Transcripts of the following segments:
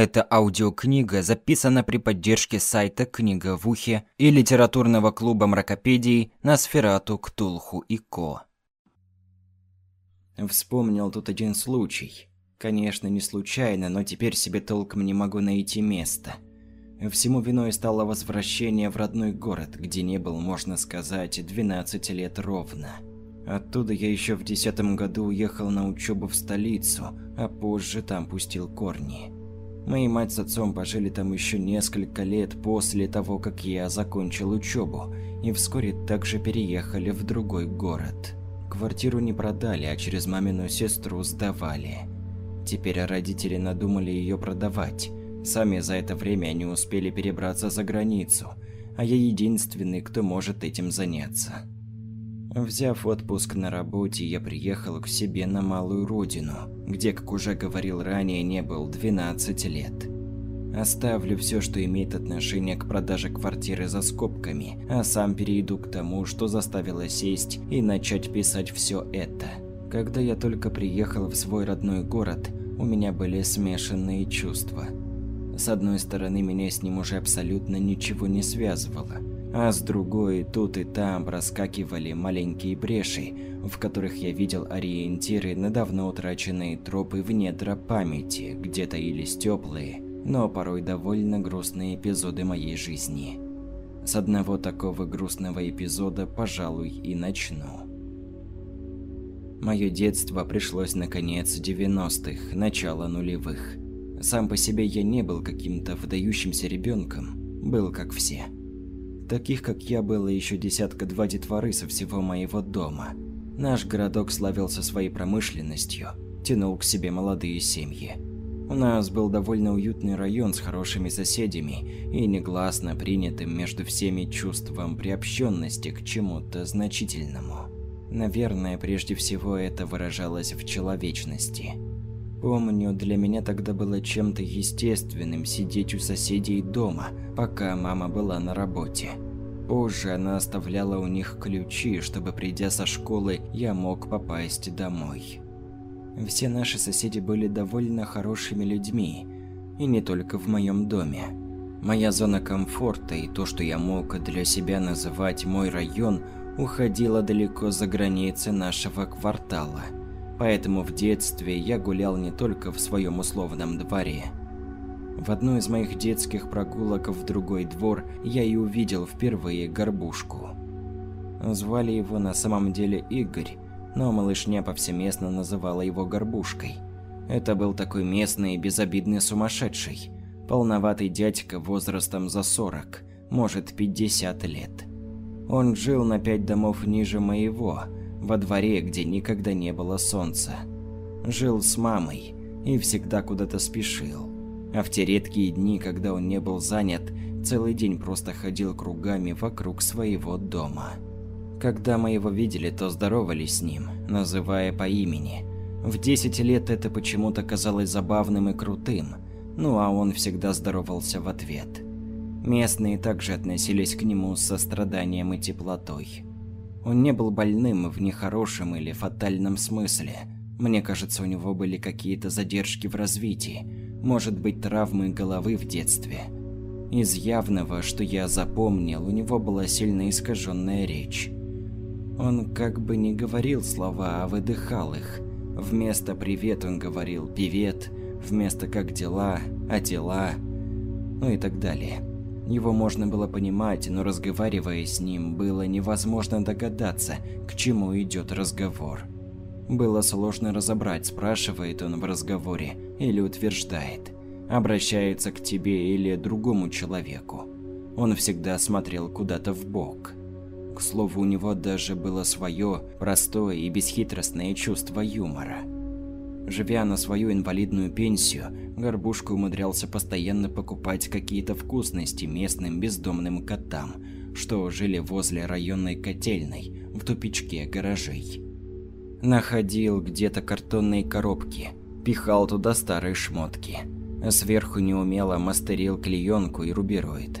Эта аудиокнига записана при поддержке сайта «Книга в ухе» и литературного клуба мракопедий на Сферату, Ктулху и Ко. Вспомнил тут один случай. Конечно, не случайно, но теперь себе толком не могу найти место. Всему виной стало возвращение в родной город, где не был, можно сказать, 12 лет ровно. Оттуда я еще в десятом году уехал на учебу в столицу, а позже там пустил корни. Мои мать с отцом пожили там еще несколько лет после того, как я закончил учебу, и вскоре также переехали в другой город. Квартиру не продали, а через мамину сестру сдавали. Теперь родители надумали ее продавать. Сами за это время они успели перебраться за границу, а я единственный, кто может этим заняться. Взяв отпуск на работе, я приехал к себе на малую родину, где, как уже говорил ранее, не был 12 лет. Оставлю все, что имеет отношение к продаже квартиры за скобками, а сам перейду к тому, что заставило сесть и начать писать все это. Когда я только приехал в свой родной город, у меня были смешанные чувства. С одной стороны, меня с ним уже абсолютно ничего не связывало – а с другой тут и там проскакивали маленькие бреши, в которых я видел ориентиры на давно утраченные тропы в недра памяти, где таились теплые, но порой довольно грустные эпизоды моей жизни. С одного такого грустного эпизода, пожалуй, и начну. Мое детство пришлось на конец 90-х, начало нулевых. Сам по себе я не был каким-то выдающимся ребенком, был как все. Таких, как я, было еще десятка-два детворы со всего моего дома. Наш городок славился своей промышленностью, тянул к себе молодые семьи. У нас был довольно уютный район с хорошими соседями и негласно принятым между всеми чувством приобщенности к чему-то значительному. Наверное, прежде всего это выражалось в человечности. Помню, для меня тогда было чем-то естественным сидеть у соседей дома, пока мама была на работе. Позже она оставляла у них ключи, чтобы придя со школы, я мог попасть домой. Все наши соседи были довольно хорошими людьми, и не только в моем доме. Моя зона комфорта и то, что я мог для себя называть мой район, уходила далеко за границы нашего квартала – Поэтому в детстве я гулял не только в своем условном дворе. В одну из моих детских прогулок в другой двор я и увидел впервые горбушку. Звали его на самом деле Игорь, но малышня повсеместно называла его горбушкой. Это был такой местный безобидный сумасшедший, полноватый дядька возрастом за 40, может 50 лет. Он жил на пять домов ниже моего, во дворе, где никогда не было солнца. Жил с мамой и всегда куда-то спешил. А в те редкие дни, когда он не был занят, целый день просто ходил кругами вокруг своего дома. Когда мы его видели, то здоровались с ним, называя по имени. В 10 лет это почему-то казалось забавным и крутым, ну а он всегда здоровался в ответ. Местные также относились к нему с состраданием и теплотой. Он не был больным в нехорошем или фатальном смысле. Мне кажется, у него были какие-то задержки в развитии, может быть, травмы головы в детстве. Из явного, что я запомнил, у него была сильно искаженная речь. Он как бы не говорил слова, а выдыхал их. Вместо «привет» он говорил «пивет», вместо «как дела», «а дела», ну и так далее. Его можно было понимать, но разговаривая с ним, было невозможно догадаться, к чему идет разговор. Было сложно разобрать, спрашивает он в разговоре или утверждает, обращается к тебе или другому человеку. Он всегда смотрел куда-то в бок. К слову, у него даже было свое простое и бесхитростное чувство юмора – Живя на свою инвалидную пенсию, Горбушка умудрялся постоянно покупать какие-то вкусности местным бездомным котам, что жили возле районной котельной, в тупичке гаражей. Находил где-то картонные коробки, пихал туда старые шмотки, а сверху неумело мастерил клеенку и рубероид.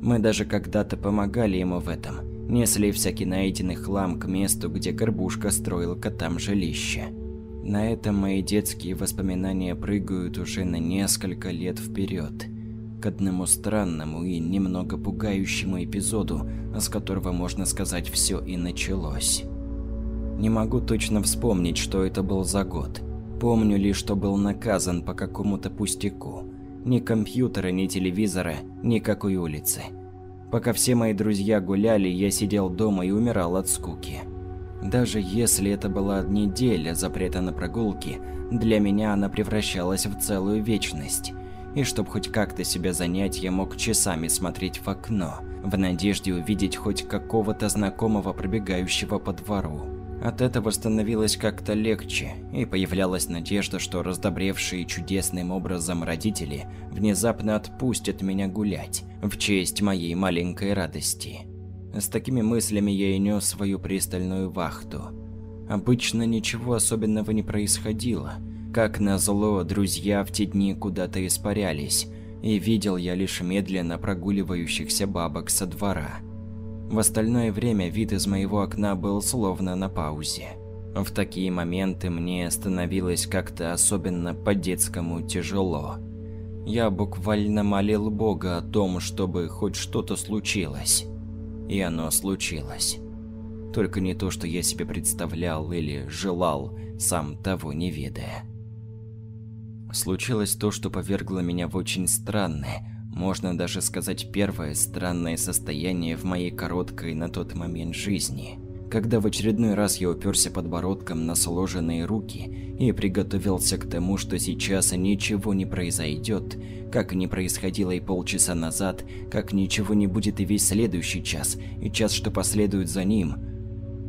Мы даже когда-то помогали ему в этом, несли всякий найденный хлам к месту, где Горбушка строил котам жилище. На этом мои детские воспоминания прыгают уже на несколько лет вперед, к одному странному и немного пугающему эпизоду, с которого, можно сказать, все и началось. Не могу точно вспомнить, что это был за год. Помню лишь, что был наказан по какому-то пустяку. Ни компьютера, ни телевизора, никакой улицы. Пока все мои друзья гуляли, я сидел дома и умирал от скуки. Даже если это была неделя запрета на прогулки, для меня она превращалась в целую вечность. И чтобы хоть как-то себя занять, я мог часами смотреть в окно, в надежде увидеть хоть какого-то знакомого пробегающего по двору. От этого становилось как-то легче, и появлялась надежда, что раздобревшие чудесным образом родители внезапно отпустят меня гулять в честь моей маленькой радости. С такими мыслями я и нес свою пристальную вахту. Обычно ничего особенного не происходило. Как назло, друзья в те дни куда-то испарялись, и видел я лишь медленно прогуливающихся бабок со двора. В остальное время вид из моего окна был словно на паузе. В такие моменты мне становилось как-то особенно по-детскому тяжело. Я буквально молил Бога о том, чтобы хоть что-то случилось. И оно случилось. Только не то, что я себе представлял или желал, сам того не ведая. Случилось то, что повергло меня в очень странное, можно даже сказать первое странное состояние в моей короткой на тот момент жизни, когда в очередной раз я уперся подбородком на сложенные руки и приготовился к тому, что сейчас ничего не произойдет, как не происходило и полчаса назад, как ничего не будет и весь следующий час, и час, что последует за ним.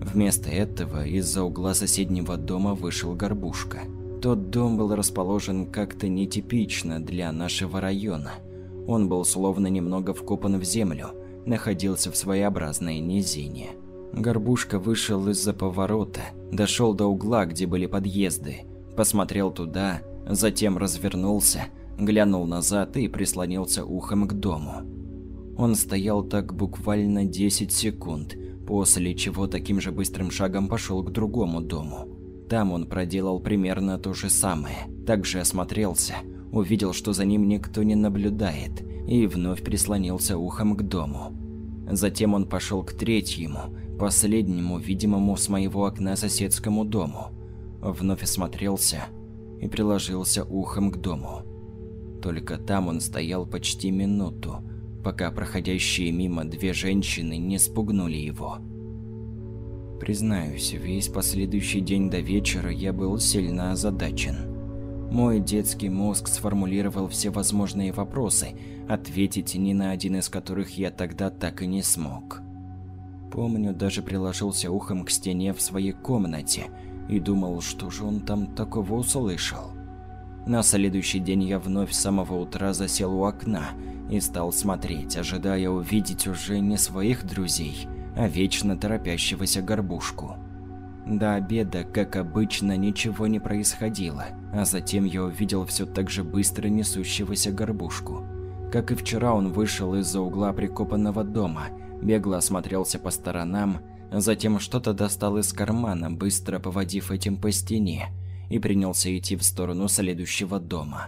Вместо этого из-за угла соседнего дома вышел горбушка. Тот дом был расположен как-то нетипично для нашего района – он был словно немного вкопан в землю, находился в своеобразной низине. Горбушка вышел из-за поворота, дошел до угла, где были подъезды, посмотрел туда, затем развернулся, глянул назад и прислонился ухом к дому. Он стоял так буквально 10 секунд, после чего таким же быстрым шагом пошел к другому дому. Там он проделал примерно то же самое, также осмотрелся, увидел, что за ним никто не наблюдает, и вновь прислонился ухом к дому. Затем он пошел к третьему, последнему, видимому с моего окна соседскому дому. Вновь осмотрелся и приложился ухом к дому. Только там он стоял почти минуту, пока проходящие мимо две женщины не спугнули его. Признаюсь, весь последующий день до вечера я был сильно озадачен. Мой детский мозг сформулировал все возможные вопросы, ответить ни на один из которых я тогда так и не смог. Помню, даже приложился ухом к стене в своей комнате и думал, что же он там такого услышал. На следующий день я вновь с самого утра засел у окна и стал смотреть, ожидая увидеть уже не своих друзей, а вечно торопящегося горбушку. До обеда, как обычно, ничего не происходило, а затем я увидел все так же быстро несущегося горбушку. Как и вчера, он вышел из-за угла прикопанного дома, бегло осмотрелся по сторонам, затем что-то достал из кармана, быстро поводив этим по стене, и принялся идти в сторону следующего дома.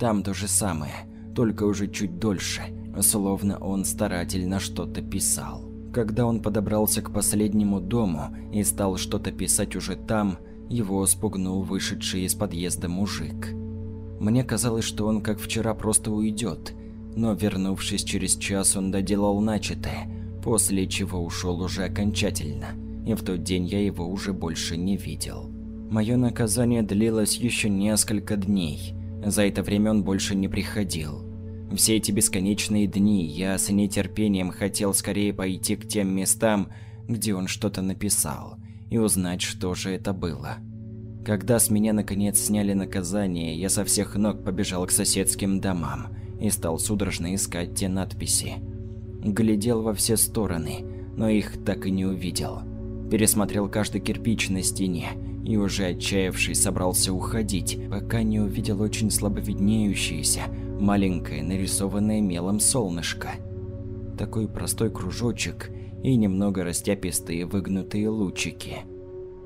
Там то же самое, только уже чуть дольше, словно он старательно что-то писал. Когда он подобрался к последнему дому и стал что-то писать уже там, его спугнул вышедший из подъезда мужик. Мне казалось, что он как вчера просто уйдет, но вернувшись через час, он доделал начатое, после чего ушел уже окончательно, и в тот день я его уже больше не видел. Мое наказание длилось еще несколько дней. За это время он больше не приходил. Все эти бесконечные дни я с нетерпением хотел скорее пойти к тем местам, где он что-то написал, и узнать, что же это было. Когда с меня наконец сняли наказание, я со всех ног побежал к соседским домам и стал судорожно искать те надписи. Глядел во все стороны, но их так и не увидел. Пересмотрел каждый кирпич на стене и уже отчаявшись собрался уходить, пока не увидел очень слабо виднеющиеся, маленькое нарисованное мелом солнышко. Такой простой кружочек и немного растяпистые выгнутые лучики.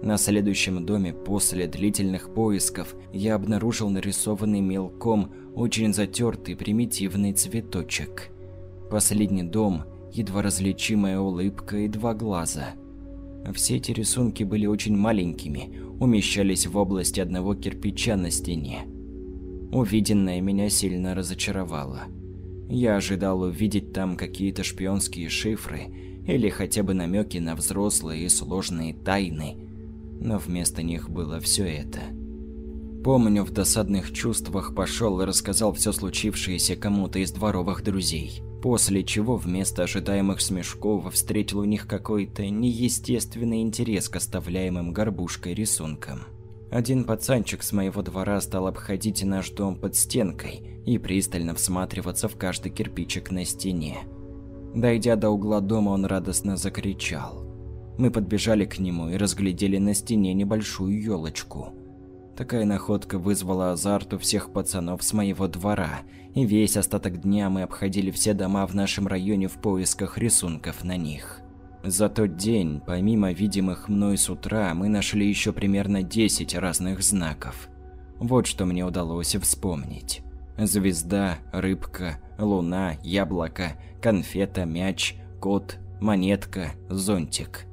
На следующем доме после длительных поисков я обнаружил нарисованный мелком очень затертый примитивный цветочек. Последний дом – едва различимая улыбка и два глаза. Все эти рисунки были очень маленькими, умещались в области одного кирпича на стене. Увиденное меня сильно разочаровало. Я ожидал увидеть там какие-то шпионские шифры или хотя бы намеки на взрослые и сложные тайны, но вместо них было все это. Помню, в досадных чувствах пошел и рассказал все случившееся кому-то из дворовых друзей, после чего вместо ожидаемых смешков встретил у них какой-то неестественный интерес к оставляемым горбушкой рисункам. Один пацанчик с моего двора стал обходить наш дом под стенкой и пристально всматриваться в каждый кирпичик на стене. Дойдя до угла дома, он радостно закричал. Мы подбежали к нему и разглядели на стене небольшую елочку. Такая находка вызвала азарт у всех пацанов с моего двора, и весь остаток дня мы обходили все дома в нашем районе в поисках рисунков на них. За тот день, помимо видимых мной с утра, мы нашли еще примерно 10 разных знаков. Вот что мне удалось вспомнить. Звезда, рыбка, луна, яблоко, конфета, мяч, кот, монетка, зонтик.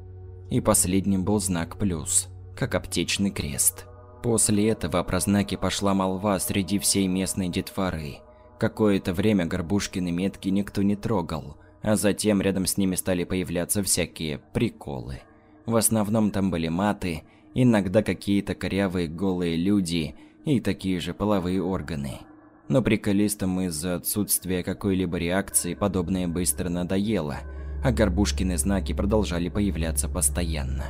И последним был знак плюс, как аптечный крест. После этого про знаки пошла молва среди всей местной детворы. Какое-то время Горбушкины метки никто не трогал, а затем рядом с ними стали появляться всякие приколы. В основном там были маты, иногда какие-то корявые голые люди и такие же половые органы. Но приколистам из-за отсутствия какой-либо реакции подобное быстро надоело – а Горбушкины знаки продолжали появляться постоянно.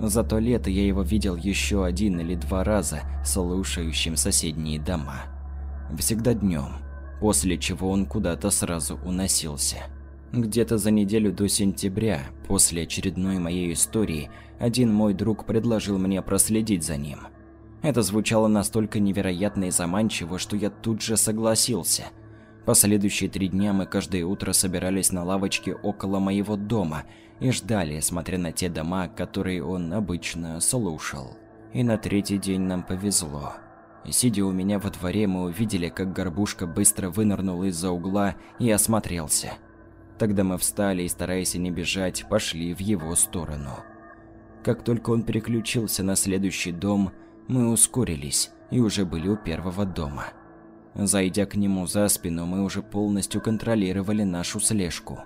За то лето я его видел еще один или два раза, слушающим соседние дома. Всегда днем, после чего он куда-то сразу уносился. Где-то за неделю до сентября, после очередной моей истории, один мой друг предложил мне проследить за ним. Это звучало настолько невероятно и заманчиво, что я тут же согласился – Последующие три дня мы каждое утро собирались на лавочке около моего дома и ждали, смотря на те дома, которые он обычно слушал. И на третий день нам повезло. Сидя у меня во дворе, мы увидели, как горбушка быстро вынырнул из-за угла и осмотрелся. Тогда мы встали и, стараясь не бежать, пошли в его сторону. Как только он переключился на следующий дом, мы ускорились и уже были у первого дома. Зайдя к нему за спину, мы уже полностью контролировали нашу слежку.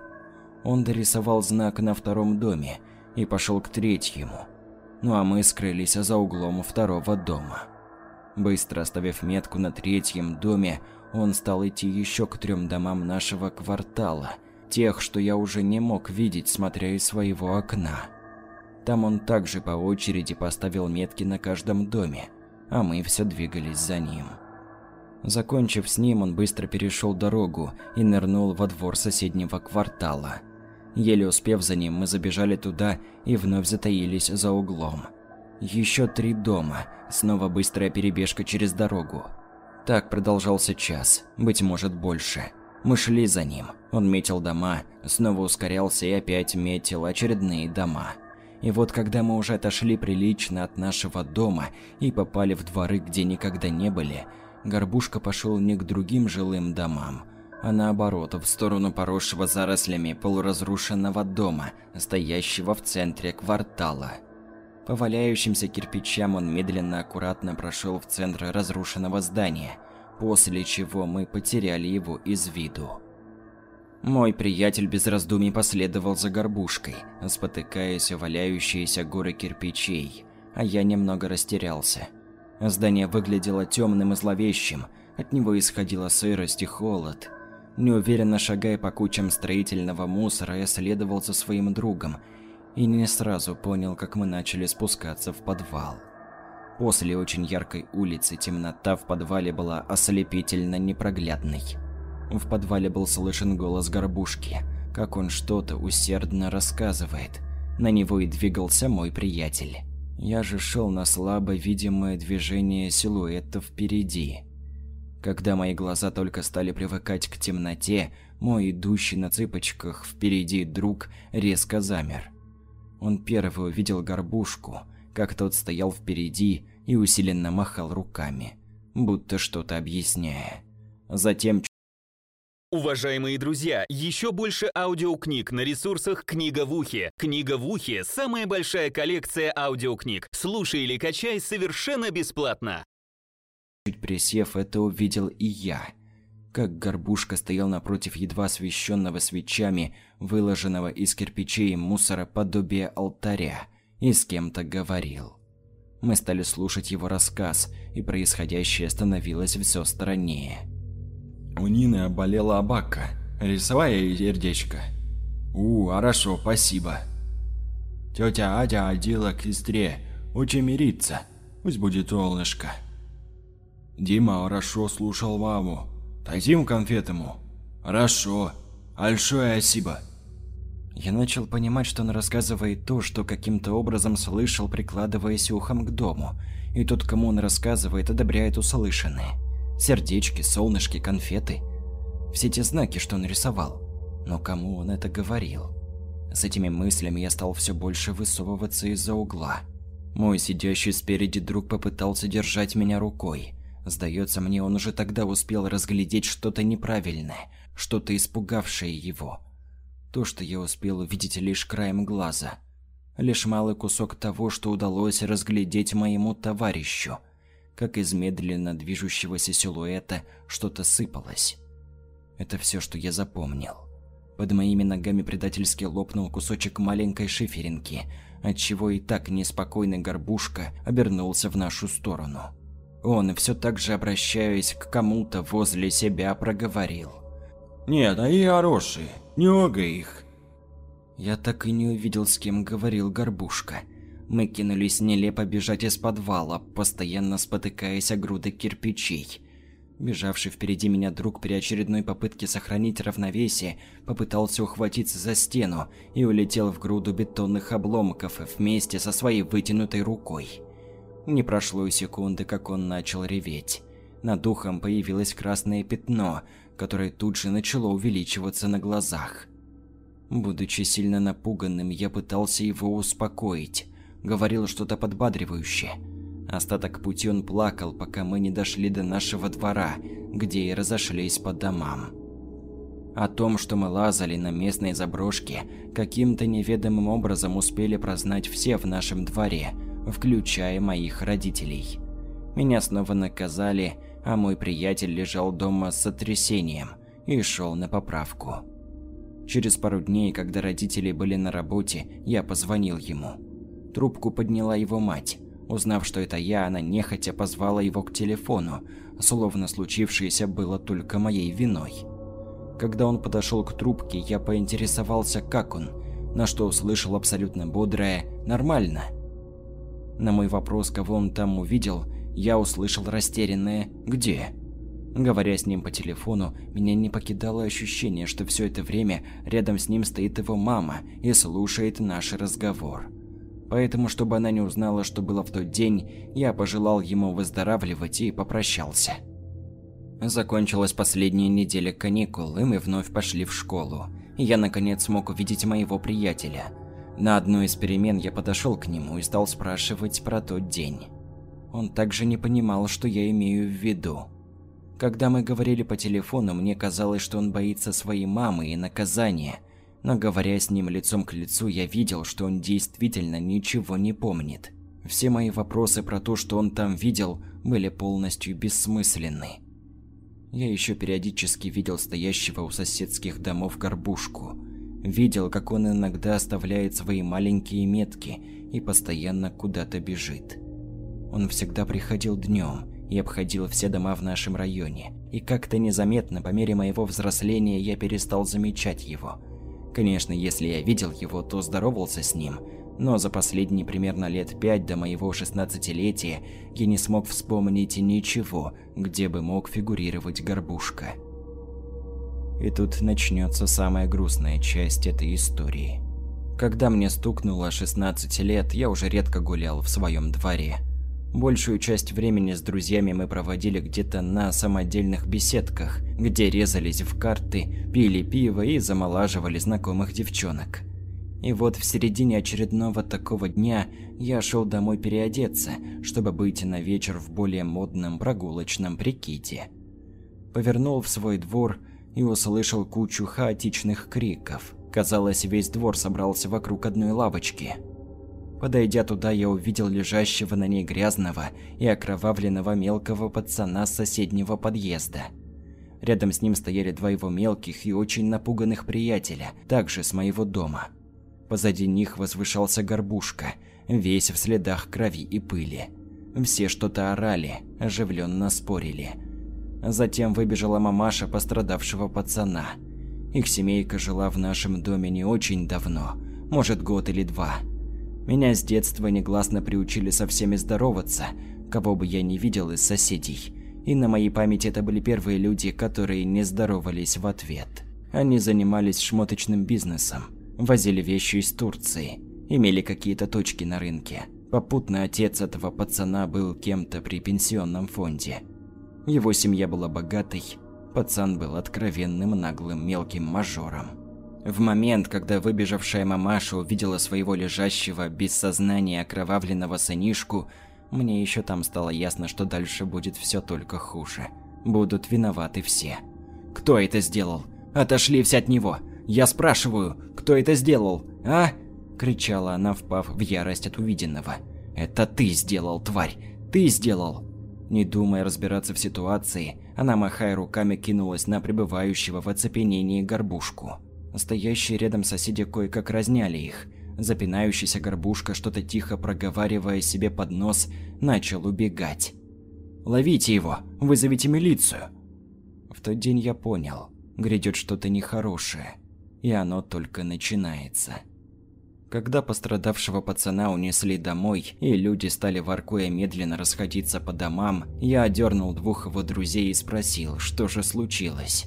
Он дорисовал знак на втором доме и пошел к третьему. Ну а мы скрылись за углом второго дома. Быстро оставив метку на третьем доме, он стал идти еще к трем домам нашего квартала, тех, что я уже не мог видеть, смотря из своего окна. Там он также по очереди поставил метки на каждом доме, а мы все двигались за ним. Закончив с ним, он быстро перешел дорогу и нырнул во двор соседнего квартала. Еле успев за ним, мы забежали туда и вновь затаились за углом. Еще три дома, снова быстрая перебежка через дорогу. Так продолжался час, быть может больше. Мы шли за ним, он метил дома, снова ускорялся и опять метил очередные дома. И вот когда мы уже отошли прилично от нашего дома и попали в дворы, где никогда не были, Горбушка пошел не к другим жилым домам, а наоборот, в сторону поросшего зарослями полуразрушенного дома, стоящего в центре квартала. По валяющимся кирпичам он медленно аккуратно прошел в центр разрушенного здания, после чего мы потеряли его из виду. Мой приятель без раздумий последовал за горбушкой, спотыкаясь о валяющиеся горы кирпичей, а я немного растерялся. Здание выглядело темным и зловещим, от него исходила сырость и холод. Неуверенно шагая по кучам строительного мусора, я следовал за своим другом и не сразу понял, как мы начали спускаться в подвал. После очень яркой улицы темнота в подвале была ослепительно непроглядной. В подвале был слышен голос горбушки, как он что-то усердно рассказывает. На него и двигался мой приятель. Я же шел на слабо видимое движение силуэта впереди. Когда мои глаза только стали привыкать к темноте, мой идущий на цыпочках впереди друг резко замер. Он первый увидел горбушку, как тот стоял впереди и усиленно махал руками, будто что-то объясняя. Затем Уважаемые друзья, еще больше аудиокниг на ресурсах «Книга в ухе». «Книга в ухе» — самая большая коллекция аудиокниг. Слушай или качай совершенно бесплатно. Чуть присев, это увидел и я. Как горбушка стоял напротив едва освещенного свечами, выложенного из кирпичей и мусора подобия алтаря, и с кем-то говорил. Мы стали слушать его рассказ, и происходящее становилось все страннее. У Нины оболела абака. Рисовая сердечко. У, хорошо, спасибо. Тетя Адя одела к сестре. Очень мириться. Пусть будет солнышко. Дима хорошо слушал маму. Дадим конфет ему. Хорошо. Большое спасибо. Я начал понимать, что он рассказывает то, что каким-то образом слышал, прикладываясь ухом к дому. И тот, кому он рассказывает, одобряет услышанное. Сердечки, солнышки, конфеты. Все те знаки, что он рисовал. Но кому он это говорил? С этими мыслями я стал все больше высовываться из-за угла. Мой сидящий спереди друг попытался держать меня рукой. Сдается мне, он уже тогда успел разглядеть что-то неправильное, что-то испугавшее его. То, что я успел увидеть лишь краем глаза. Лишь малый кусок того, что удалось разглядеть моему товарищу – как из медленно движущегося силуэта что-то сыпалось. Это все, что я запомнил. Под моими ногами предательски лопнул кусочек маленькой шиферинки, отчего и так неспокойный горбушка обернулся в нашу сторону. Он, все так же обращаясь к кому-то возле себя, проговорил. «Нет, они хорошие, не их». Я так и не увидел, с кем говорил горбушка – мы кинулись нелепо бежать из подвала, постоянно спотыкаясь о груды кирпичей. Бежавший впереди меня друг при очередной попытке сохранить равновесие попытался ухватиться за стену и улетел в груду бетонных обломков вместе со своей вытянутой рукой. Не прошло и секунды, как он начал реветь. Над духом появилось красное пятно, которое тут же начало увеличиваться на глазах. Будучи сильно напуганным, я пытался его успокоить, говорил что-то подбадривающее. Остаток пути он плакал, пока мы не дошли до нашего двора, где и разошлись по домам. О том, что мы лазали на местной заброшке, каким-то неведомым образом успели прознать все в нашем дворе, включая моих родителей. Меня снова наказали, а мой приятель лежал дома с сотрясением и шел на поправку. Через пару дней, когда родители были на работе, я позвонил ему. Трубку подняла его мать. Узнав, что это я, она нехотя позвала его к телефону, словно случившееся было только моей виной. Когда он подошел к трубке, я поинтересовался, как он, на что услышал абсолютно бодрое «нормально». На мой вопрос, кого он там увидел, я услышал растерянное «где?». Говоря с ним по телефону, меня не покидало ощущение, что все это время рядом с ним стоит его мама и слушает наш разговор. Поэтому, чтобы она не узнала, что было в тот день, я пожелал ему выздоравливать и попрощался. Закончилась последняя неделя каникул, и мы вновь пошли в школу. я наконец смог увидеть моего приятеля. На одну из перемен я подошел к нему и стал спрашивать про тот день. Он также не понимал, что я имею в виду. Когда мы говорили по телефону, мне казалось, что он боится своей мамы и наказания – но говоря с ним лицом к лицу, я видел, что он действительно ничего не помнит. Все мои вопросы про то, что он там видел, были полностью бессмысленны. Я еще периодически видел стоящего у соседских домов горбушку. Видел, как он иногда оставляет свои маленькие метки и постоянно куда-то бежит. Он всегда приходил днем и обходил все дома в нашем районе. И как-то незаметно, по мере моего взросления, я перестал замечать его – Конечно, если я видел его, то здоровался с ним, но за последние примерно лет пять до моего шестнадцатилетия я не смог вспомнить ничего, где бы мог фигурировать горбушка. И тут начнется самая грустная часть этой истории. Когда мне стукнуло 16 лет, я уже редко гулял в своем дворе. Большую часть времени с друзьями мы проводили где-то на самодельных беседках, где резались в карты, пили пиво и замолаживали знакомых девчонок. И вот в середине очередного такого дня я шел домой переодеться, чтобы быть на вечер в более модном прогулочном прикиде. Повернул в свой двор и услышал кучу хаотичных криков. Казалось, весь двор собрался вокруг одной лавочки. Подойдя туда, я увидел лежащего на ней грязного и окровавленного мелкого пацана с соседнего подъезда. Рядом с ним стояли два его мелких и очень напуганных приятеля, также с моего дома. Позади них возвышался горбушка, весь в следах крови и пыли. Все что-то орали, оживленно спорили. Затем выбежала мамаша пострадавшего пацана. Их семейка жила в нашем доме не очень давно, может год или два. Меня с детства негласно приучили со всеми здороваться, кого бы я не видел из соседей. И на моей памяти это были первые люди, которые не здоровались в ответ. Они занимались шмоточным бизнесом, возили вещи из Турции, имели какие-то точки на рынке. Попутно отец этого пацана был кем-то при пенсионном фонде. Его семья была богатой, пацан был откровенным наглым мелким мажором. В момент, когда выбежавшая мамаша увидела своего лежащего без сознания окровавленного сынишку, мне еще там стало ясно, что дальше будет все только хуже. Будут виноваты все. Кто это сделал? Отошли все от него. Я спрашиваю, кто это сделал, а? кричала она, впав в ярость от увиденного. Это ты сделал, тварь. Ты сделал. Не думая разбираться в ситуации, она махая руками кинулась на пребывающего в оцепенении горбушку. Стоящие рядом соседи кое-как разняли их. Запинающийся горбушка, что-то тихо проговаривая себе под нос, начал убегать. «Ловите его! Вызовите милицию!» В тот день я понял, грядет что-то нехорошее, и оно только начинается. Когда пострадавшего пацана унесли домой, и люди стали воркуя медленно расходиться по домам, я одернул двух его друзей и спросил, что же случилось.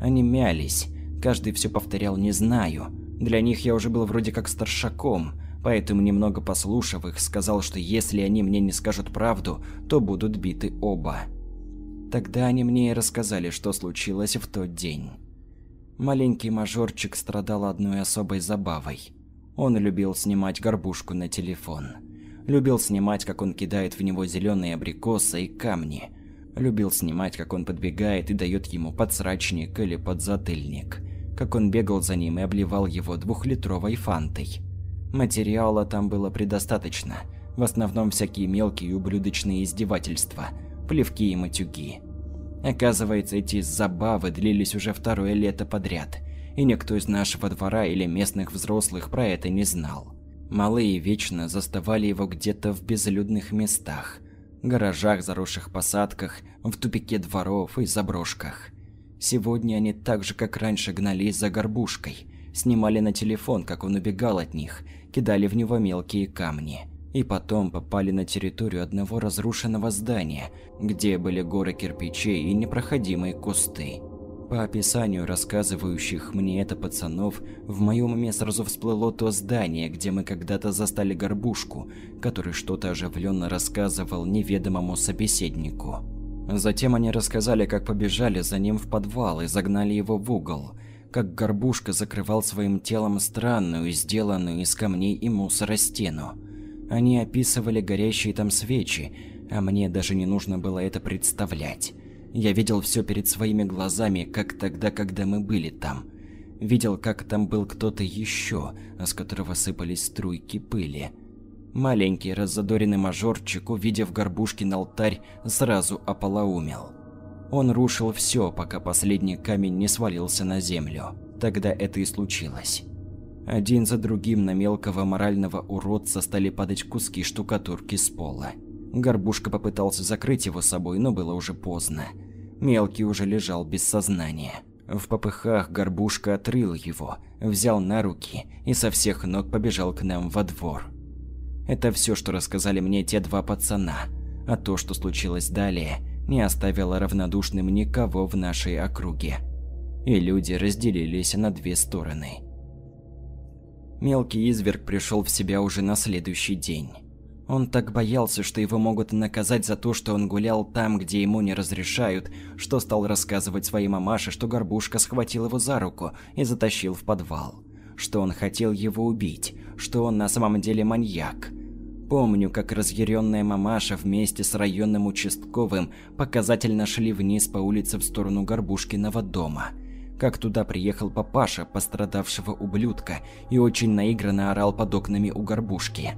Они мялись, каждый все повторял «не знаю». Для них я уже был вроде как старшаком, поэтому немного послушав их, сказал, что если они мне не скажут правду, то будут биты оба. Тогда они мне и рассказали, что случилось в тот день. Маленький мажорчик страдал одной особой забавой – он любил снимать горбушку на телефон. Любил снимать, как он кидает в него зеленые абрикосы и камни. Любил снимать, как он подбегает и дает ему подсрачник или подзатыльник. Как он бегал за ним и обливал его двухлитровой фантой. Материала там было предостаточно. В основном всякие мелкие ублюдочные издевательства, плевки и матюги. Оказывается, эти забавы длились уже второе лето подряд – и никто из нашего двора или местных взрослых про это не знал. Малые вечно заставали его где-то в безлюдных местах, гаражах, заросших посадках, в тупике дворов и заброшках. Сегодня они так же, как раньше, гнались за горбушкой, снимали на телефон, как он убегал от них, кидали в него мелкие камни. И потом попали на территорию одного разрушенного здания, где были горы кирпичей и непроходимые кусты. По описанию рассказывающих мне это пацанов, в моем уме сразу всплыло то здание, где мы когда-то застали горбушку, который что-то оживленно рассказывал неведомому собеседнику. Затем они рассказали, как побежали за ним в подвал и загнали его в угол, как горбушка закрывал своим телом странную, сделанную из камней и мусора стену. Они описывали горящие там свечи, а мне даже не нужно было это представлять. Я видел все перед своими глазами, как тогда, когда мы были там. Видел, как там был кто-то еще, с которого сыпались струйки пыли. Маленький раззадоренный мажорчик, увидев горбушкин алтарь, сразу ополоумел. Он рушил все, пока последний камень не свалился на землю. Тогда это и случилось. Один за другим на мелкого морального уродца стали падать куски штукатурки с пола. Горбушка попытался закрыть его собой, но было уже поздно. Мелкий уже лежал без сознания. В попыхах горбушка отрыл его, взял на руки и со всех ног побежал к нам во двор. Это все, что рассказали мне те два пацана, а то, что случилось далее, не оставило равнодушным никого в нашей округе. И люди разделились на две стороны. Мелкий изверг пришел в себя уже на следующий день. Он так боялся, что его могут наказать за то, что он гулял там, где ему не разрешают, что стал рассказывать своей мамаше, что горбушка схватил его за руку и затащил в подвал. что он хотел его убить, что он на самом деле маньяк. Помню, как разъяренная мамаша вместе с районным участковым показательно шли вниз по улице в сторону Горбушкиного дома. Как туда приехал папаша пострадавшего ублюдка и очень наигранно орал под окнами у Горбушки.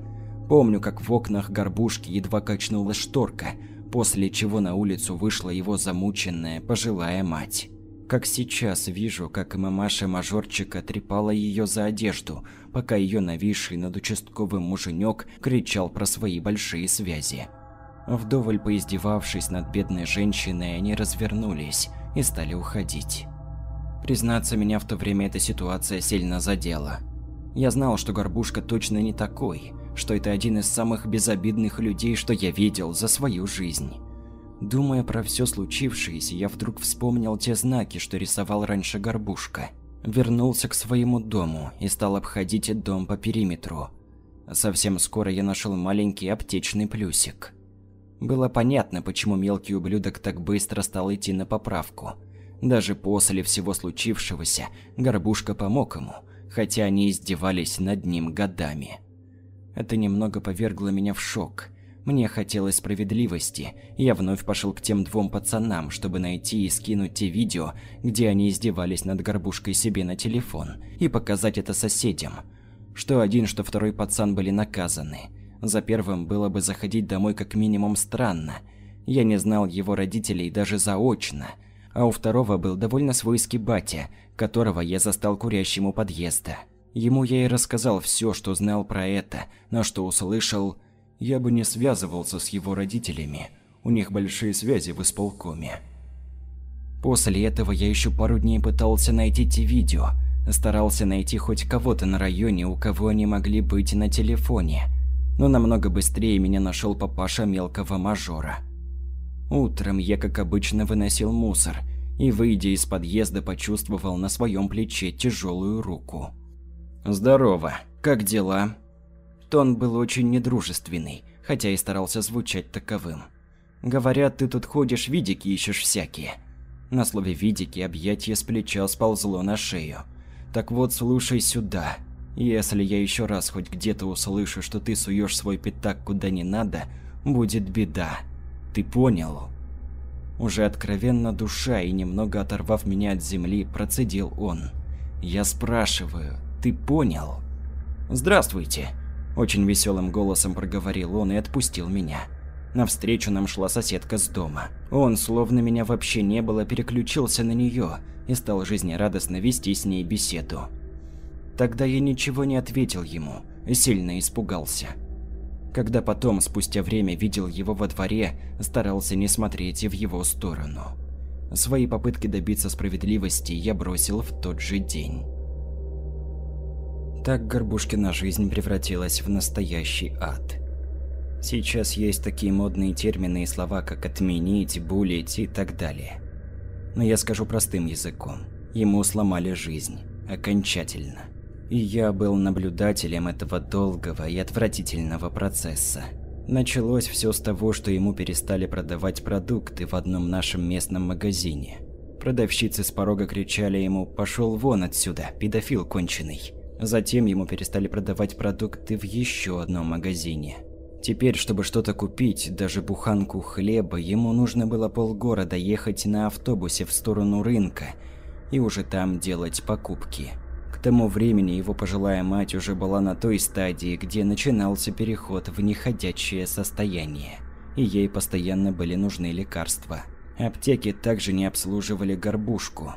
Помню, как в окнах Горбушки едва качнулась шторка, после чего на улицу вышла его замученная пожилая мать. Как сейчас вижу, как мамаша мажорчика трепала ее за одежду, пока ее нависший над участковым муженек кричал про свои большие связи. Вдоволь поиздевавшись над бедной женщиной, они развернулись и стали уходить. Признаться, меня в то время эта ситуация сильно задела. Я знал, что Горбушка точно не такой, что это один из самых безобидных людей, что я видел за свою жизнь. Думая про все случившееся, я вдруг вспомнил те знаки, что рисовал раньше Горбушка. Вернулся к своему дому и стал обходить дом по периметру. Совсем скоро я нашел маленький аптечный плюсик. Было понятно, почему мелкий ублюдок так быстро стал идти на поправку. Даже после всего случившегося Горбушка помог ему, хотя они издевались над ним годами. Это немного повергло меня в шок – мне хотелось справедливости, я вновь пошел к тем двум пацанам, чтобы найти и скинуть те видео, где они издевались над горбушкой себе на телефон, и показать это соседям. Что один, что второй пацан были наказаны. За первым было бы заходить домой как минимум странно. Я не знал его родителей даже заочно. А у второго был довольно свойский батя, которого я застал курящим у подъезда. Ему я и рассказал все, что знал про это, но что услышал я бы не связывался с его родителями, у них большие связи в исполкоме. После этого я еще пару дней пытался найти те видео, старался найти хоть кого-то на районе, у кого они могли быть на телефоне. Но намного быстрее меня нашел папаша мелкого мажора. Утром я, как обычно, выносил мусор и, выйдя из подъезда, почувствовал на своем плече тяжелую руку. «Здорово, как дела?» Тон был очень недружественный, хотя и старался звучать таковым. «Говорят, ты тут ходишь, видики ищешь всякие». На слове «видики» объятие с плеча сползло на шею. «Так вот, слушай сюда. Если я еще раз хоть где-то услышу, что ты суешь свой пятак куда не надо, будет беда. Ты понял?» Уже откровенно душа и немного оторвав меня от земли, процедил он. «Я спрашиваю, ты понял?» «Здравствуйте!» Очень веселым голосом проговорил он и отпустил меня. Навстречу нам шла соседка с дома. Он, словно меня вообще не было, переключился на нее и стал жизнерадостно вести с ней беседу. Тогда я ничего не ответил ему, сильно испугался. Когда потом, спустя время, видел его во дворе, старался не смотреть в его сторону. Свои попытки добиться справедливости я бросил в тот же день. Так Горбушкина жизнь превратилась в настоящий ад. Сейчас есть такие модные термины и слова, как «отменить», «булить» и так далее. Но я скажу простым языком. Ему сломали жизнь. Окончательно. И я был наблюдателем этого долгого и отвратительного процесса. Началось все с того, что ему перестали продавать продукты в одном нашем местном магазине. Продавщицы с порога кричали ему «пошел вон отсюда, педофил конченый». Затем ему перестали продавать продукты в еще одном магазине. Теперь, чтобы что-то купить, даже буханку хлеба, ему нужно было полгорода ехать на автобусе в сторону рынка и уже там делать покупки. К тому времени его пожилая мать уже была на той стадии, где начинался переход в неходячее состояние, и ей постоянно были нужны лекарства. Аптеки также не обслуживали горбушку.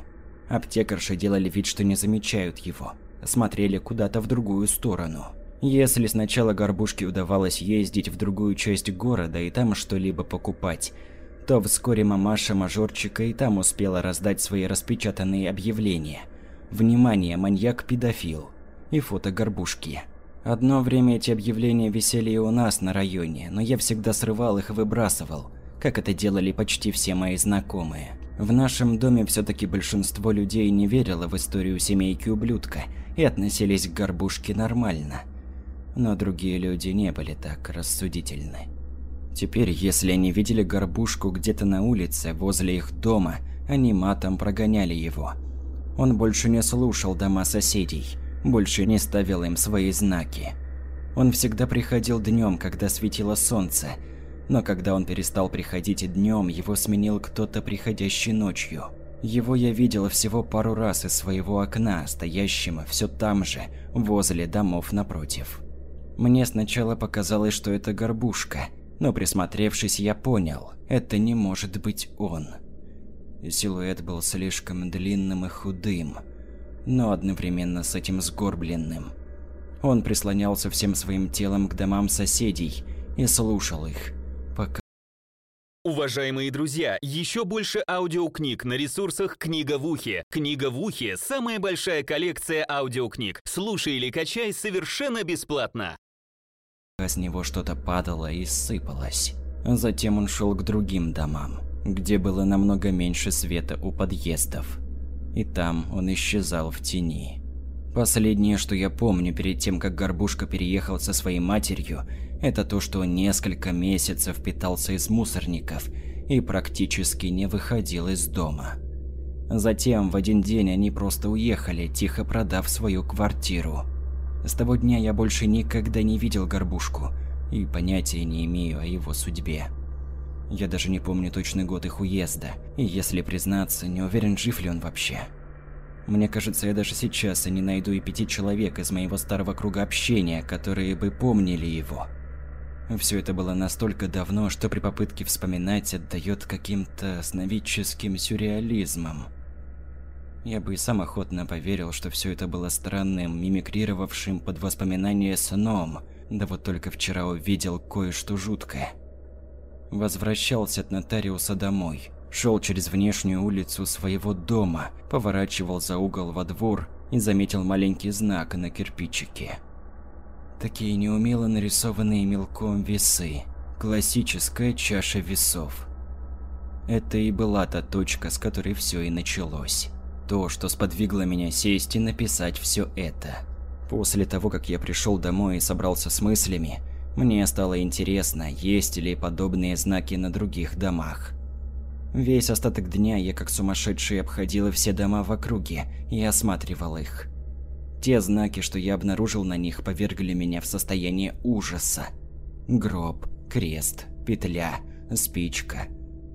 Аптекарши делали вид, что не замечают его смотрели куда-то в другую сторону. Если сначала горбушке удавалось ездить в другую часть города и там что-либо покупать, то вскоре мамаша мажорчика и там успела раздать свои распечатанные объявления. Внимание, маньяк-педофил. И фото горбушки. Одно время эти объявления висели и у нас на районе, но я всегда срывал их и выбрасывал, как это делали почти все мои знакомые. В нашем доме все-таки большинство людей не верило в историю семейки ублюдка и относились к горбушке нормально. Но другие люди не были так рассудительны. Теперь, если они видели горбушку где-то на улице, возле их дома, они матом прогоняли его. Он больше не слушал дома соседей. больше не ставил им свои знаки. Он всегда приходил днем, когда светило солнце, но когда он перестал приходить днем, его сменил кто-то, приходящий ночью. Его я видел всего пару раз из своего окна, стоящим все там же, возле домов напротив. Мне сначала показалось, что это горбушка, но присмотревшись, я понял, это не может быть он. Силуэт был слишком длинным и худым, но одновременно с этим сгорбленным. Он прислонялся всем своим телом к домам соседей и слушал их, Уважаемые друзья, еще больше аудиокниг на ресурсах «Книга в ухе». «Книга в ухе» — самая большая коллекция аудиокниг. Слушай или качай совершенно бесплатно. с него что-то падало и сыпалось. Затем он шел к другим домам, где было намного меньше света у подъездов. И там он исчезал в тени. Последнее, что я помню перед тем, как Горбушка переехал со своей матерью, это то, что несколько месяцев питался из мусорников и практически не выходил из дома. Затем в один день они просто уехали, тихо продав свою квартиру. С того дня я больше никогда не видел Горбушку и понятия не имею о его судьбе. Я даже не помню точный год их уезда, и если признаться, не уверен, жив ли он вообще. Мне кажется, я даже сейчас и не найду и пяти человек из моего старого круга общения, которые бы помнили его. Все это было настолько давно, что при попытке вспоминать отдает каким-то сновидческим сюрреализмом. Я бы и сам охотно поверил, что все это было странным, мимикрировавшим под воспоминание сном, да вот только вчера увидел кое-что жуткое. Возвращался от нотариуса домой шел через внешнюю улицу своего дома, поворачивал за угол во двор и заметил маленький знак на кирпичике. Такие неумело нарисованные мелком весы. Классическая чаша весов. Это и была та точка, с которой все и началось. То, что сподвигло меня сесть и написать все это. После того, как я пришел домой и собрался с мыслями, мне стало интересно, есть ли подобные знаки на других домах. Весь остаток дня я как сумасшедший обходила все дома в округе и осматривал их. Те знаки, что я обнаружил на них, повергли меня в состояние ужаса. Гроб, крест, петля, спичка,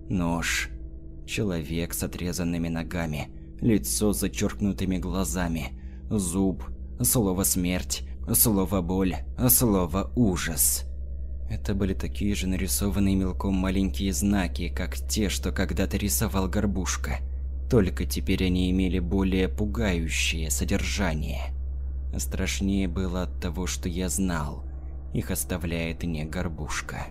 нож, человек с отрезанными ногами, лицо с зачеркнутыми глазами, зуб, слово смерть, слово боль, слово ужас. Это были такие же нарисованные мелком маленькие знаки, как те, что когда-то рисовал Горбушка. Только теперь они имели более пугающее содержание. Страшнее было от того, что я знал. Их оставляет не Горбушка.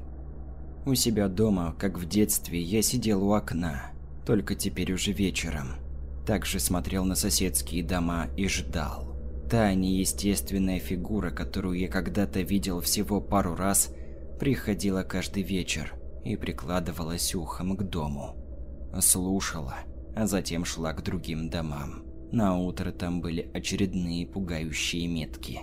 У себя дома, как в детстве, я сидел у окна, только теперь уже вечером. Также смотрел на соседские дома и ждал. Та неестественная фигура, которую я когда-то видел всего пару раз – приходила каждый вечер и прикладывалась ухом к дому. Слушала, а затем шла к другим домам. На утро там были очередные пугающие метки.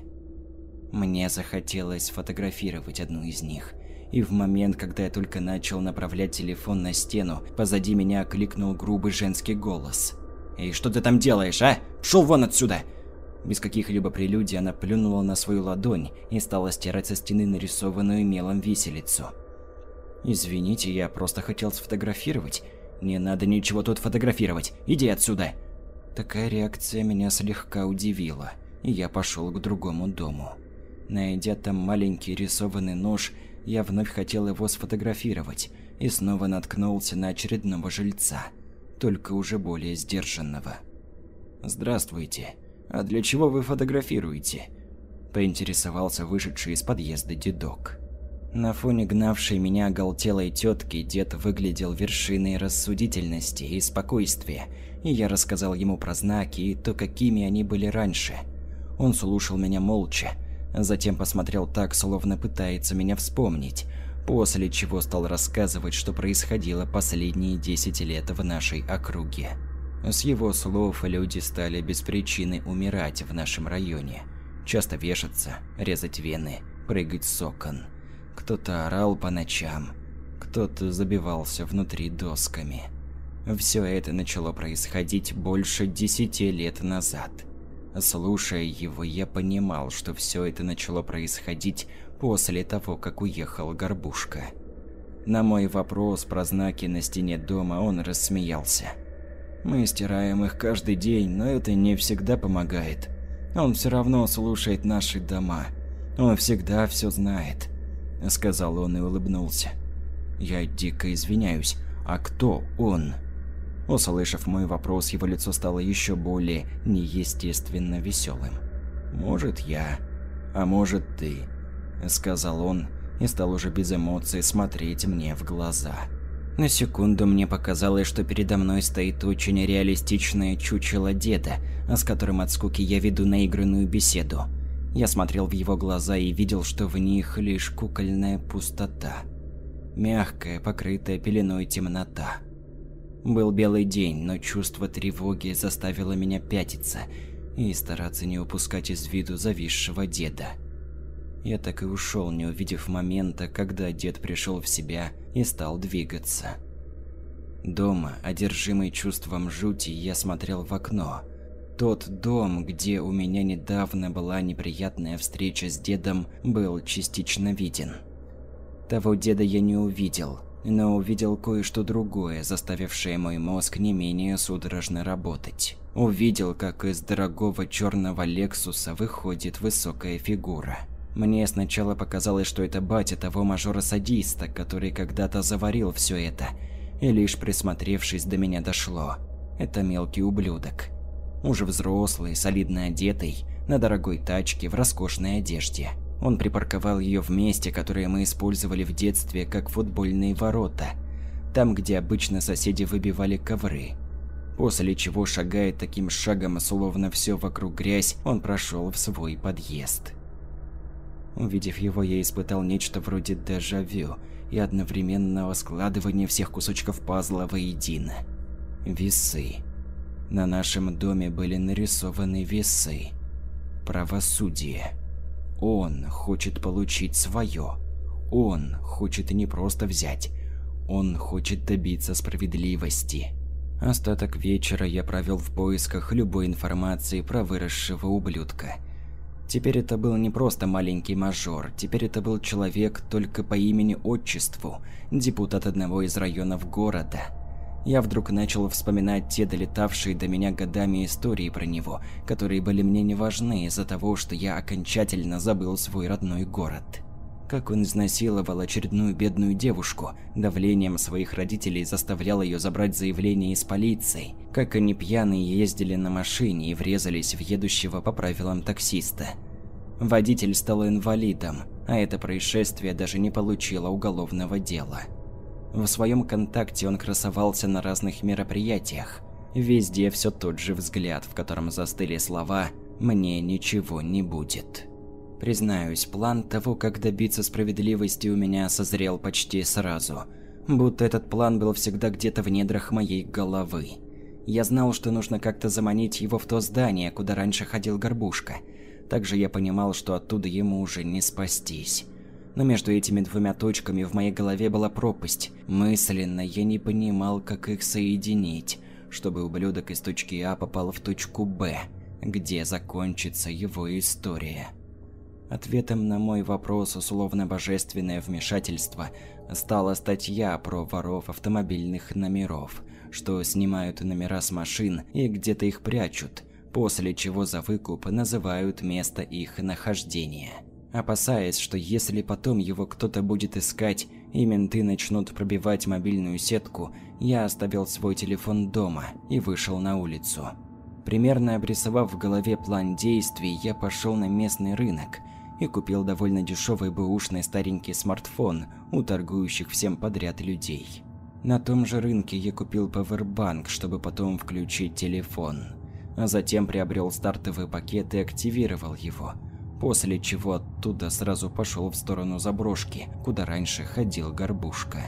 Мне захотелось фотографировать одну из них, и в момент, когда я только начал направлять телефон на стену, позади меня окликнул грубый женский голос. «Эй, что ты там делаешь, а? Пшел вон отсюда!» Без каких-либо прелюдий она плюнула на свою ладонь и стала стирать со стены нарисованную мелом виселицу. «Извините, я просто хотел сфотографировать. Не надо ничего тут фотографировать. Иди отсюда!» Такая реакция меня слегка удивила, и я пошел к другому дому. Найдя там маленький рисованный нож, я вновь хотел его сфотографировать и снова наткнулся на очередного жильца, только уже более сдержанного. «Здравствуйте», «А для чего вы фотографируете?» – поинтересовался вышедший из подъезда дедок. На фоне гнавшей меня оголтелой тетки дед выглядел вершиной рассудительности и спокойствия, и я рассказал ему про знаки и то, какими они были раньше. Он слушал меня молча, затем посмотрел так, словно пытается меня вспомнить, после чего стал рассказывать, что происходило последние 10 лет в нашей округе. С его слов люди стали без причины умирать в нашем районе. Часто вешаться, резать вены, прыгать с окон. Кто-то орал по ночам, кто-то забивался внутри досками. Все это начало происходить больше десяти лет назад. Слушая его, я понимал, что все это начало происходить после того, как уехал Горбушка. На мой вопрос про знаки на стене дома он рассмеялся. Мы стираем их каждый день, но это не всегда помогает. Он все равно слушает наши дома. Он всегда все знает, сказал он и улыбнулся. Я дико извиняюсь. А кто он? Услышав мой вопрос, его лицо стало еще более неестественно веселым. «Может, я, а может, ты», – сказал он и стал уже без эмоций смотреть мне в глаза. На секунду мне показалось, что передо мной стоит очень реалистичное чучело деда, с которым от скуки я веду наигранную беседу. Я смотрел в его глаза и видел, что в них лишь кукольная пустота. Мягкая, покрытая пеленой темнота. Был белый день, но чувство тревоги заставило меня пятиться и стараться не упускать из виду зависшего деда. Я так и ушел, не увидев момента, когда дед пришел в себя и стал двигаться. Дома, одержимый чувством жути, я смотрел в окно. Тот дом, где у меня недавно была неприятная встреча с дедом, был частично виден. Того деда я не увидел, но увидел кое-что другое, заставившее мой мозг не менее судорожно работать. Увидел, как из дорогого черного Лексуса выходит высокая фигура. Мне сначала показалось, что это батя того мажора-садиста, который когда-то заварил все это. И лишь присмотревшись до меня дошло. Это мелкий ублюдок. Уже взрослый, солидно одетый, на дорогой тачке, в роскошной одежде. Он припарковал ее в месте, которое мы использовали в детстве как футбольные ворота. Там, где обычно соседи выбивали ковры. После чего, шагая таким шагом, словно все вокруг грязь, он прошел в свой подъезд. Увидев его, я испытал нечто вроде дежавю и одновременного складывания всех кусочков пазла воедино. Весы. На нашем доме были нарисованы весы. Правосудие. Он хочет получить свое. Он хочет не просто взять. Он хочет добиться справедливости. Остаток вечера я провел в поисках любой информации про выросшего ублюдка – Теперь это был не просто маленький мажор, теперь это был человек только по имени-отчеству, депутат одного из районов города. Я вдруг начал вспоминать те долетавшие до меня годами истории про него, которые были мне не важны из-за того, что я окончательно забыл свой родной город. Как он изнасиловал очередную бедную девушку, давлением своих родителей заставлял ее забрать заявление из полиции, как они пьяные ездили на машине и врезались в едущего по правилам таксиста. Водитель стал инвалидом, а это происшествие даже не получило уголовного дела. В своем контакте он красовался на разных мероприятиях. Везде все тот же взгляд, в котором застыли слова «мне ничего не будет». Признаюсь, план того, как добиться справедливости у меня созрел почти сразу. Будто этот план был всегда где-то в недрах моей головы. Я знал, что нужно как-то заманить его в то здание, куда раньше ходил Горбушка. Также я понимал, что оттуда ему уже не спастись. Но между этими двумя точками в моей голове была пропасть. Мысленно я не понимал, как их соединить, чтобы ублюдок из точки А попал в точку Б, где закончится его история. Ответом на мой вопрос условно-божественное вмешательство стала статья про воров автомобильных номеров – что снимают номера с машин и где-то их прячут, после чего за выкуп называют место их нахождения. Опасаясь, что если потом его кто-то будет искать и менты начнут пробивать мобильную сетку, я оставил свой телефон дома и вышел на улицу. Примерно обрисовав в голове план действий, я пошел на местный рынок и купил довольно дешевый бэушный старенький смартфон у торгующих всем подряд людей. На том же рынке я купил павербанк, чтобы потом включить телефон. А затем приобрел стартовый пакет и активировал его. После чего оттуда сразу пошел в сторону заброшки, куда раньше ходил горбушка.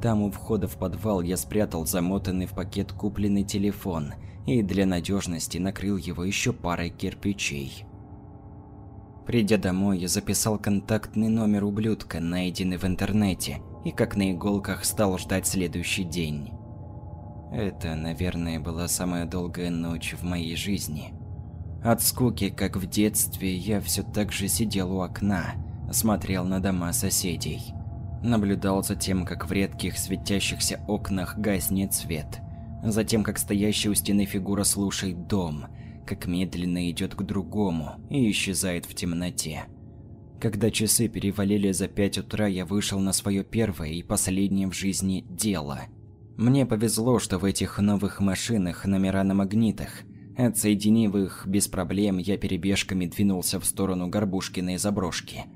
Там у входа в подвал я спрятал замотанный в пакет купленный телефон и для надежности накрыл его еще парой кирпичей. Придя домой, я записал контактный номер ублюдка, найденный в интернете, и как на иголках стал ждать следующий день. Это, наверное, была самая долгая ночь в моей жизни. От скуки, как в детстве, я все так же сидел у окна, смотрел на дома соседей. Наблюдал за тем, как в редких светящихся окнах гаснет свет. Затем, как стоящая у стены фигура слушает дом, как медленно идет к другому и исчезает в темноте. Когда часы перевалили за пять утра, я вышел на свое первое и последнее в жизни дело. Мне повезло, что в этих новых машинах номера на магнитах. Отсоединив их без проблем, я перебежками двинулся в сторону Горбушкиной заброшки –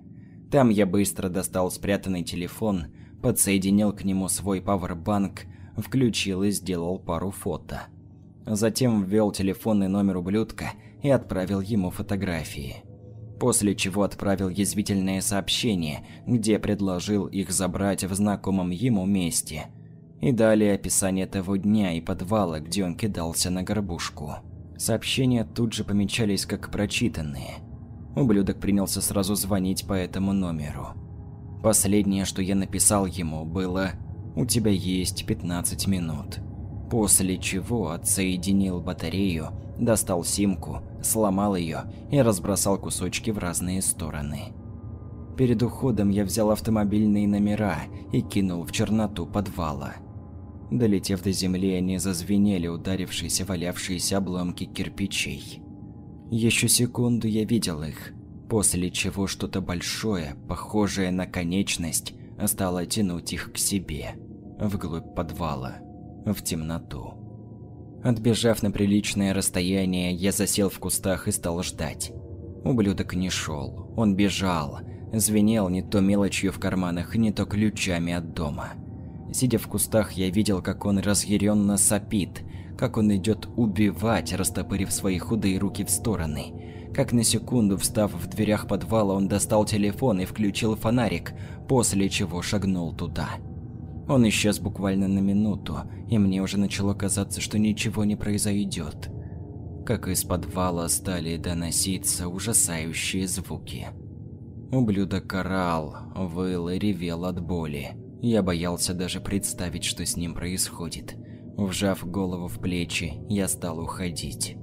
там я быстро достал спрятанный телефон, подсоединил к нему свой пауэрбанк, включил и сделал пару фото. Затем ввел телефонный номер ублюдка и отправил ему фотографии. После чего отправил язвительное сообщение, где предложил их забрать в знакомом ему месте. И далее описание того дня и подвала, где он кидался на горбушку. Сообщения тут же помечались как прочитанные – Ублюдок принялся сразу звонить по этому номеру. Последнее, что я написал ему, было «У тебя есть 15 минут». После чего отсоединил батарею, достал симку, сломал ее и разбросал кусочки в разные стороны. Перед уходом я взял автомобильные номера и кинул в черноту подвала. Долетев до земли, они зазвенели ударившиеся валявшиеся обломки кирпичей. Еще секунду я видел их, после чего что-то большое, похожее на конечность, стало тянуть их к себе, вглубь подвала, в темноту. Отбежав на приличное расстояние, я засел в кустах и стал ждать. Ублюдок не шел, он бежал, звенел не то мелочью в карманах, не то ключами от дома. Сидя в кустах, я видел, как он разъяренно сопит, как он идет убивать, растопырив свои худые руки в стороны. Как на секунду, встав в дверях подвала, он достал телефон и включил фонарик, после чего шагнул туда. Он исчез буквально на минуту, и мне уже начало казаться, что ничего не произойдет. Как из подвала стали доноситься ужасающие звуки. Ублюдок орал, выл и ревел от боли. Я боялся даже представить, что с ним происходит. Вжав голову в плечи, я стал уходить.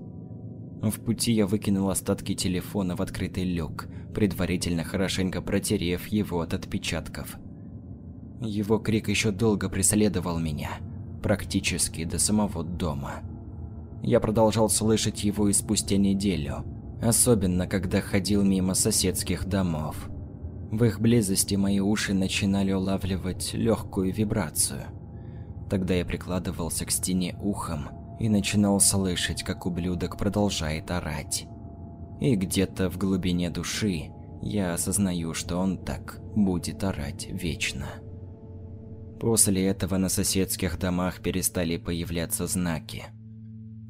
В пути я выкинул остатки телефона в открытый люк, предварительно хорошенько протерев его от отпечатков. Его крик еще долго преследовал меня, практически до самого дома. Я продолжал слышать его и спустя неделю, особенно когда ходил мимо соседских домов. В их близости мои уши начинали улавливать легкую вибрацию – Тогда я прикладывался к стене ухом и начинал слышать, как ублюдок продолжает орать. И где-то в глубине души я осознаю, что он так будет орать вечно. После этого на соседских домах перестали появляться знаки.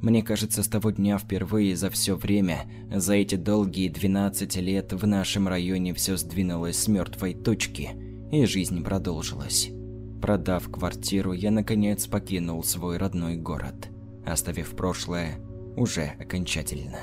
Мне кажется, с того дня впервые за все время, за эти долгие 12 лет в нашем районе все сдвинулось с мертвой точки, и жизнь продолжилась. Продав квартиру, я наконец покинул свой родной город, оставив прошлое уже окончательно.